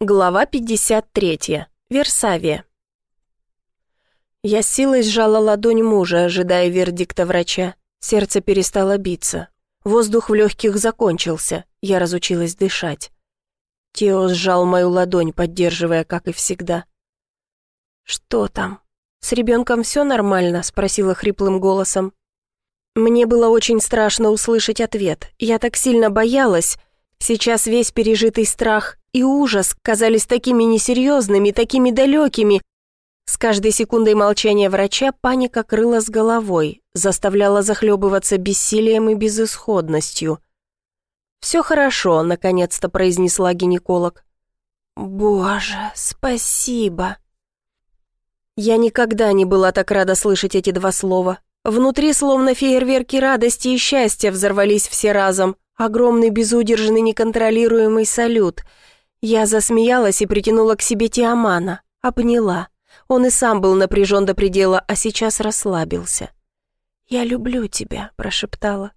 Глава 53. Версавия. Я силой сжала ладонь мужа, ожидая вердикта врача. Сердце перестало биться. Воздух в легких закончился. Я разучилась дышать. Тео сжал мою ладонь, поддерживая, как и всегда. «Что там? С ребенком все нормально?» – спросила хриплым голосом. Мне было очень страшно услышать ответ. Я так сильно боялась. Сейчас весь пережитый страх и ужас казались такими несерьезными, такими далекими. С каждой секундой молчания врача паника крыла с головой, заставляла захлебываться бессилием и безысходностью. «Все хорошо», — наконец-то произнесла гинеколог. «Боже, спасибо!» Я никогда не была так рада слышать эти два слова. Внутри словно фейерверки радости и счастья взорвались все разом. Огромный безудержный неконтролируемый салют — я засмеялась и притянула к себе Тиамана, обняла. Он и сам был напряжен до предела, а сейчас расслабился. «Я люблю тебя», — прошептала.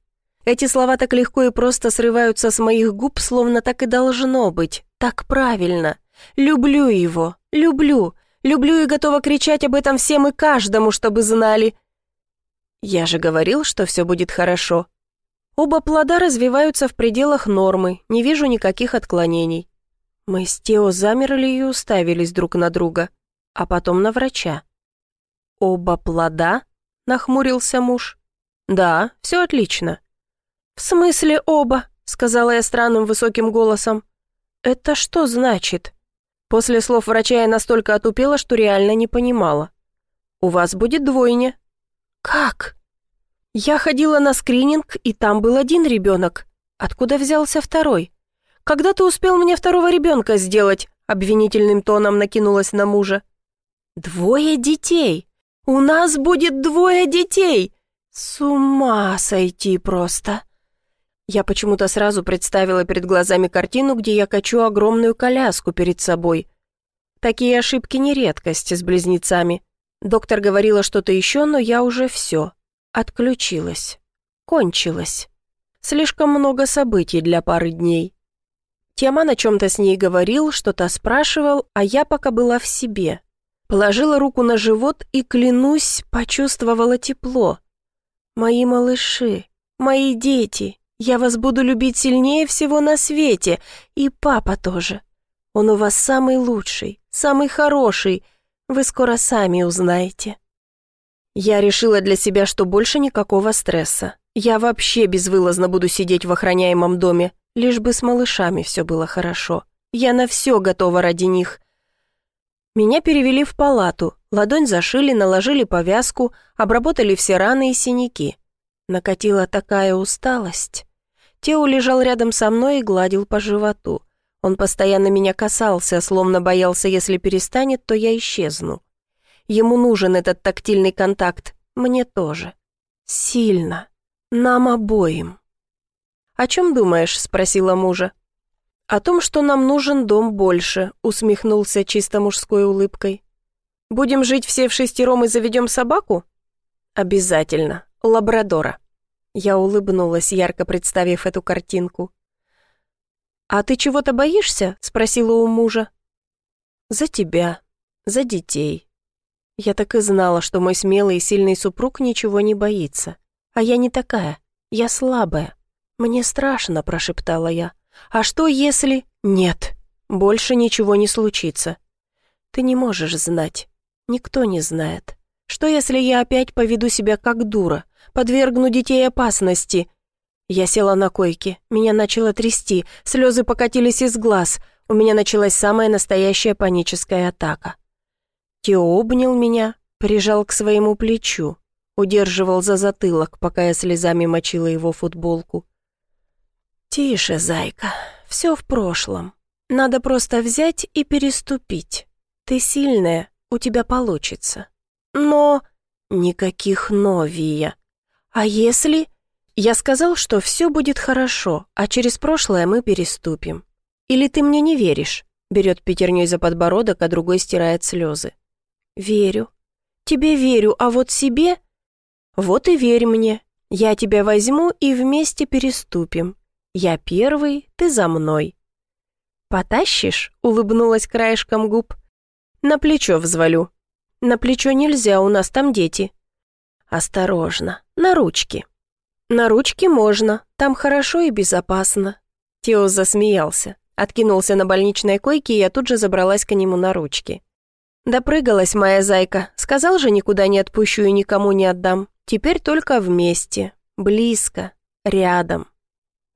Эти слова так легко и просто срываются с моих губ, словно так и должно быть, так правильно. Люблю его, люблю, люблю и готова кричать об этом всем и каждому, чтобы знали. Я же говорил, что все будет хорошо. Оба плода развиваются в пределах нормы, не вижу никаких отклонений. Мы с Тео замерли и уставились друг на друга, а потом на врача. «Оба плода?» — нахмурился муж. «Да, все отлично». «В смысле оба?» — сказала я странным высоким голосом. «Это что значит?» После слов врача я настолько отупела, что реально не понимала. «У вас будет двойня». «Как?» «Я ходила на скрининг, и там был один ребенок. Откуда взялся второй?» Когда ты успел мне второго ребенка сделать?» Обвинительным тоном накинулась на мужа. «Двое детей! У нас будет двое детей! С ума сойти просто!» Я почему-то сразу представила перед глазами картину, где я качу огромную коляску перед собой. Такие ошибки не редкость с близнецами. Доктор говорила что-то еще, но я уже все. Отключилась. Кончилась. Слишком много событий для пары дней. Тиаман о чем-то с ней говорил, что-то спрашивал, а я пока была в себе. Положила руку на живот и, клянусь, почувствовала тепло. «Мои малыши, мои дети, я вас буду любить сильнее всего на свете, и папа тоже. Он у вас самый лучший, самый хороший, вы скоро сами узнаете». Я решила для себя, что больше никакого стресса. Я вообще безвылазно буду сидеть в охраняемом доме, Лишь бы с малышами все было хорошо. Я на все готова ради них. Меня перевели в палату, ладонь зашили, наложили повязку, обработали все раны и синяки. Накатила такая усталость. Тео лежал рядом со мной и гладил по животу. Он постоянно меня касался, словно боялся, если перестанет, то я исчезну. Ему нужен этот тактильный контакт, мне тоже. Сильно. Нам обоим. «О чем думаешь?» – спросила мужа. «О том, что нам нужен дом больше», – усмехнулся чисто мужской улыбкой. «Будем жить все в шестером и заведем собаку?» «Обязательно. Лабрадора». Я улыбнулась, ярко представив эту картинку. «А ты чего-то боишься?» – спросила у мужа. «За тебя, за детей». Я так и знала, что мой смелый и сильный супруг ничего не боится. А я не такая, я слабая. «Мне страшно», — прошептала я. «А что если...» «Нет, больше ничего не случится». «Ты не можешь знать. Никто не знает. Что если я опять поведу себя как дура, подвергну детей опасности?» Я села на койке, меня начало трясти, слезы покатились из глаз, у меня началась самая настоящая паническая атака. Тео обнял меня, прижал к своему плечу, удерживал за затылок, пока я слезами мочила его футболку. «Тише, зайка, все в прошлом. Надо просто взять и переступить. Ты сильная, у тебя получится. Но... Никаких «но». А если... Я сказал, что все будет хорошо, а через прошлое мы переступим. Или ты мне не веришь?» Берет пятерней за подбородок, а другой стирает слезы. «Верю. Тебе верю, а вот себе...» «Вот и верь мне. Я тебя возьму и вместе переступим. Я первый, ты за мной». «Потащишь?» — улыбнулась краешком губ. «На плечо взвалю». «На плечо нельзя, у нас там дети». «Осторожно, на ручки». «На ручки можно, там хорошо и безопасно». Тео засмеялся, откинулся на больничной койке, и я тут же забралась к нему на ручки. «Допрыгалась моя зайка, сказал же, никуда не отпущу и никому не отдам. Теперь только вместе, близко, рядом.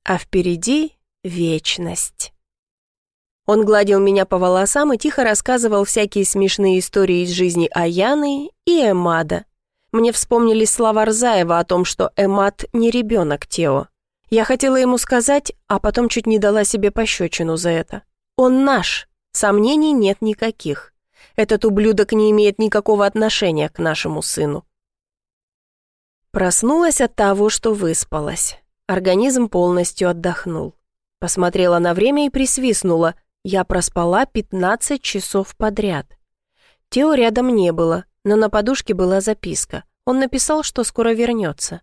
А впереди вечность». Он гладил меня по волосам и тихо рассказывал всякие смешные истории из жизни Аяны и Эмада, мне вспомнились слова Рзаева о том, что Эмат не ребенок Тео. Я хотела ему сказать, а потом чуть не дала себе пощечину за это. Он наш, сомнений нет никаких. Этот ублюдок не имеет никакого отношения к нашему сыну. Проснулась от того, что выспалась. Организм полностью отдохнул. Посмотрела на время и присвистнула. Я проспала 15 часов подряд. Тео рядом не было, но на подушке была записка. Он написал, что скоро вернется.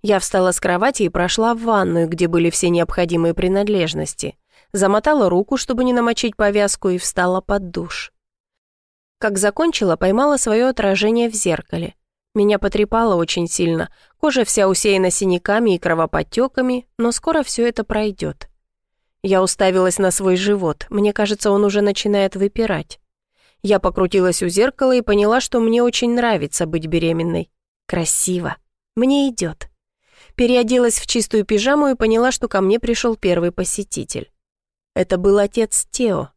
Я встала с кровати и прошла в ванную, где были все необходимые принадлежности. Замотала руку, чтобы не намочить повязку, и встала под душ. Как закончила, поймала свое отражение в зеркале. Меня потрепало очень сильно, кожа вся усеяна синяками и кровоподтеками, но скоро все это пройдет. Я уставилась на свой живот, мне кажется, он уже начинает выпирать. Я покрутилась у зеркала и поняла, что мне очень нравится быть беременной. Красиво. Мне идет. Переоделась в чистую пижаму и поняла, что ко мне пришел первый посетитель. Это был отец Тео.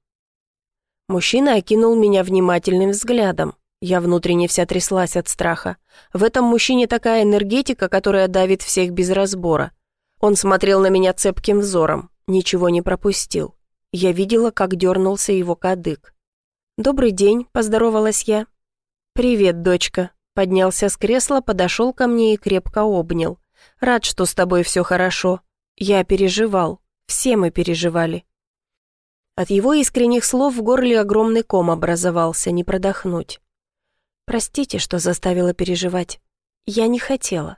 Мужчина окинул меня внимательным взглядом. Я внутренне вся тряслась от страха. В этом мужчине такая энергетика, которая давит всех без разбора. Он смотрел на меня цепким взором, ничего не пропустил. Я видела, как дернулся его кадык. «Добрый день», — поздоровалась я. «Привет, дочка», — поднялся с кресла, подошел ко мне и крепко обнял. «Рад, что с тобой все хорошо. Я переживал. Все мы переживали». От его искренних слов в горле огромный ком образовался, не продохнуть. «Простите, что заставила переживать. Я не хотела».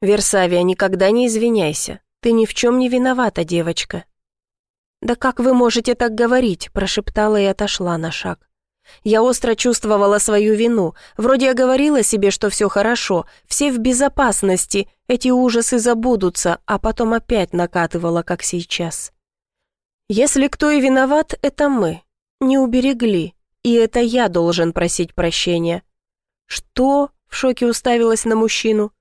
«Версавия, никогда не извиняйся. Ты ни в чем не виновата, девочка. «Да как вы можете так говорить?» – прошептала и отошла на шаг. Я остро чувствовала свою вину. Вроде я говорила себе, что все хорошо, все в безопасности, эти ужасы забудутся, а потом опять накатывала, как сейчас. Если кто и виноват, это мы. Не уберегли. И это я должен просить прощения. Что? В шоке уставилась на мужчину.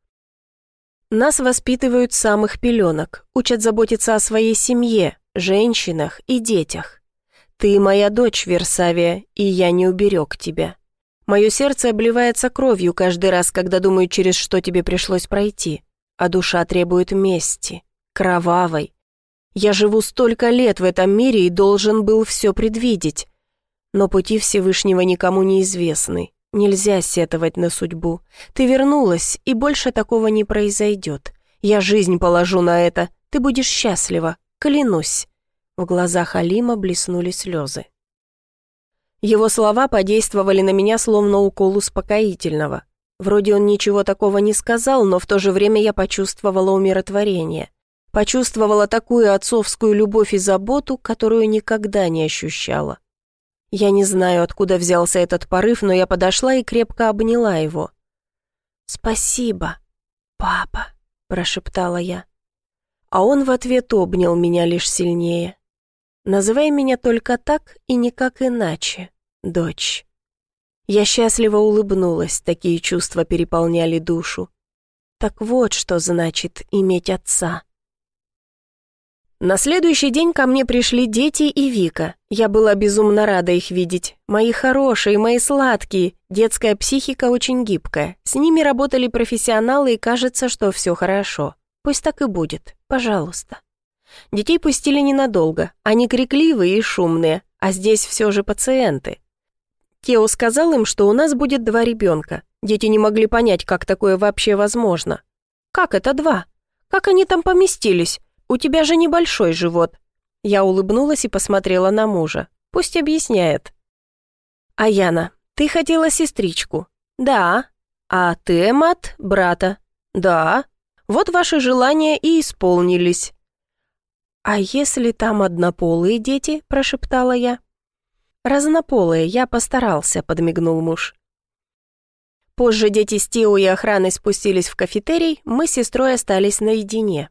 Нас воспитывают самых пеленок, учат заботиться о своей семье, женщинах и детях. Ты моя дочь, Версавия, и я не уберег тебя. Мое сердце обливается кровью каждый раз, когда думаю, через что тебе пришлось пройти, а душа требует мести, кровавой. Я живу столько лет в этом мире и должен был все предвидеть. Но пути Всевышнего никому не известны. Нельзя сетовать на судьбу. Ты вернулась, и больше такого не произойдет. Я жизнь положу на это. Ты будешь счастлива, Клянусь». В глазах Алима блеснули слезы. Его слова подействовали на меня словно укол успокоительного. Вроде он ничего такого не сказал, но в то же время я почувствовала умиротворение. Почувствовала такую отцовскую любовь и заботу, которую никогда не ощущала. Я не знаю, откуда взялся этот порыв, но я подошла и крепко обняла его. «Спасибо, папа», – прошептала я а он в ответ обнял меня лишь сильнее. «Называй меня только так и никак иначе, дочь». Я счастливо улыбнулась, такие чувства переполняли душу. Так вот, что значит иметь отца. На следующий день ко мне пришли дети и Вика. Я была безумно рада их видеть. Мои хорошие, мои сладкие. Детская психика очень гибкая. С ними работали профессионалы, и кажется, что все хорошо. Пусть так и будет, пожалуйста. Детей пустили ненадолго, они крикливые и шумные, а здесь все же пациенты. Тео сказал им, что у нас будет два ребенка. Дети не могли понять, как такое вообще возможно. «Как это два? Как они там поместились? У тебя же небольшой живот». Я улыбнулась и посмотрела на мужа. Пусть объясняет. «Аяна, ты хотела сестричку?» «Да». «А ты, Мат, брата?» «Да». Вот ваши желания и исполнились. «А если там однополые дети?» – прошептала я. «Разнополые, я постарался», – подмигнул муж. Позже дети с Тио и охраной спустились в кафетерий, мы с сестрой остались наедине.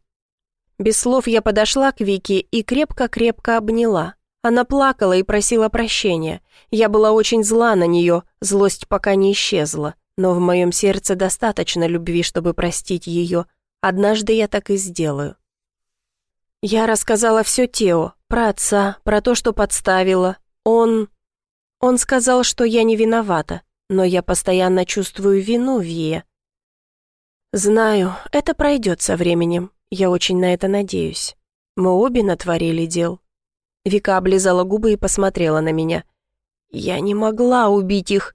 Без слов я подошла к Вике и крепко-крепко обняла. Она плакала и просила прощения. Я была очень зла на нее, злость пока не исчезла. Но в моем сердце достаточно любви, чтобы простить ее. Однажды я так и сделаю. Я рассказала все Тео, про отца, про то, что подставила. Он... Он сказал, что я не виновата, но я постоянно чувствую вину Вия. Знаю, это пройдет со временем, я очень на это надеюсь. Мы обе натворили дел. Вика облизала губы и посмотрела на меня. «Я не могла убить их».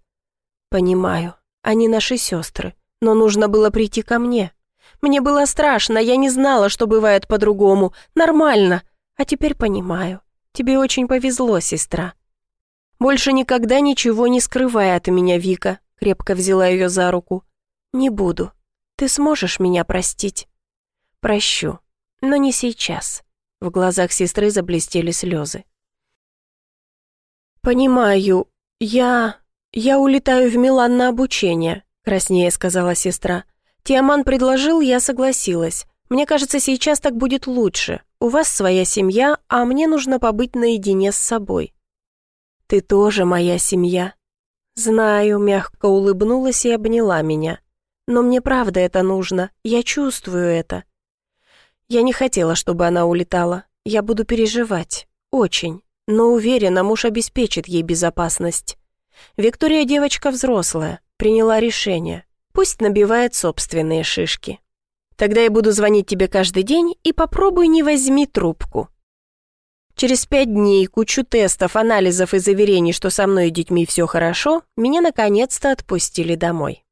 «Понимаю, они наши сестры, но нужно было прийти ко мне. Мне было страшно, я не знала, что бывает по-другому. Нормально. А теперь понимаю. Тебе очень повезло, сестра». «Больше никогда ничего не скрывай от меня, Вика», крепко взяла ее за руку. «Не буду. Ты сможешь меня простить?» «Прощу, но не сейчас». В глазах сестры заблестели слезы. «Понимаю, я... я улетаю в Милан на обучение», краснее сказала сестра. «Тиаман предложил, я согласилась. Мне кажется, сейчас так будет лучше. У вас своя семья, а мне нужно побыть наедине с собой». «Ты тоже моя семья». «Знаю», — мягко улыбнулась и обняла меня. «Но мне правда это нужно, я чувствую это. Я не хотела, чтобы она улетала. Я буду переживать. Очень. Но уверена, муж обеспечит ей безопасность. Виктория девочка взрослая, приняла решение. Пусть набивает собственные шишки. Тогда я буду звонить тебе каждый день и попробуй не возьми трубку. Через пять дней, кучу тестов, анализов и заверений, что со мной и детьми все хорошо, меня наконец-то отпустили домой.